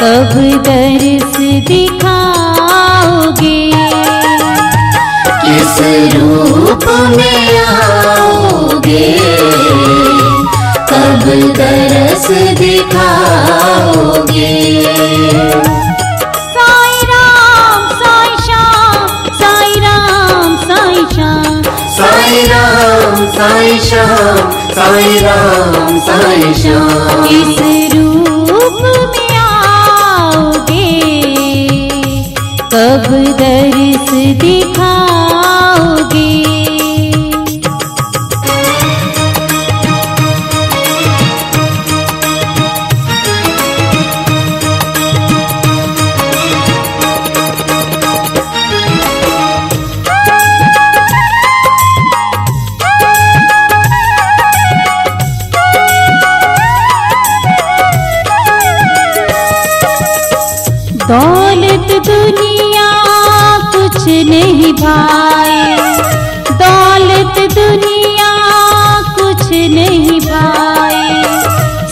कब दर्श दिखाओगे? किस रूप में आओगे? कब दर्श दिखाओगे? साई राम साई श्याम साई राम साई श्याम। राम साई राम इस रूप में कुछ नहीं भाई। दौलत दुनिया कुछ नहीं भाई।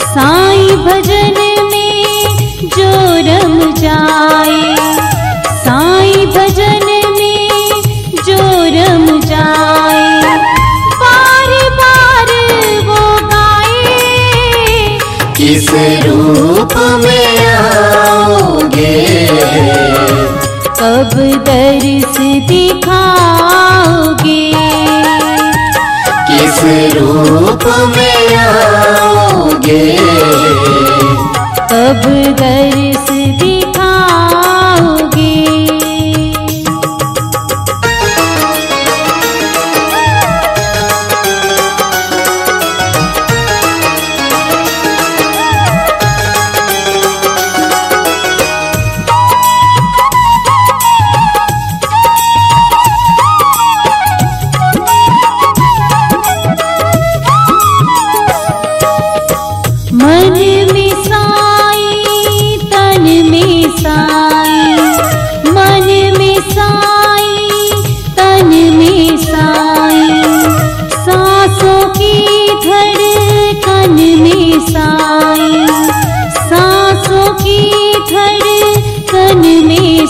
साईं भजन में जो रम जाए। साईं भजन में जो रम जाए। बार बार वो गाए, किस रूप में आओगे? कब दर्श दिखाओगे। किस रूप में आओगे? कब दर्श दिखाओगे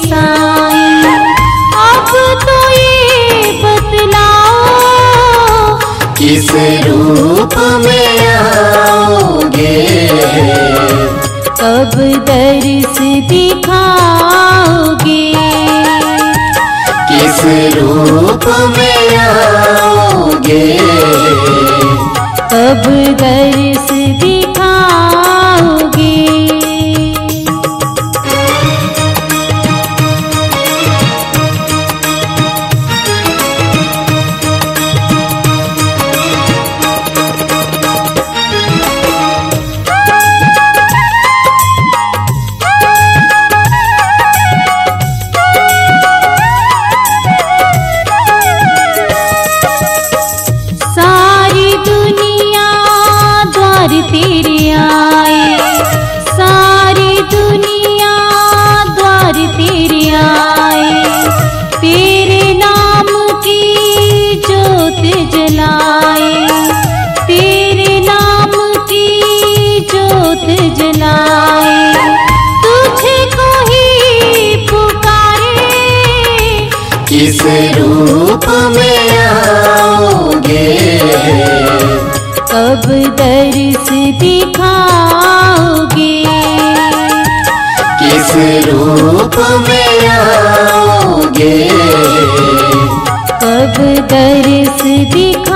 साई। अब तो ये बतलाओ किस रूप में आओगे? कब दर्श दिखाओगे। किस रूप में आओगे? कब दर्श तेरे सारी दुनिया द्वार तेरे आए। तेरे नाम की ज्योत जलाए। तेरे नाम की ज्योत जलाए। तुझको ही पुकारे, किस रूप में आओगे? कब दर्श दिखाओगे। किस रूप में आओगे? कब दर्श दिखाओगे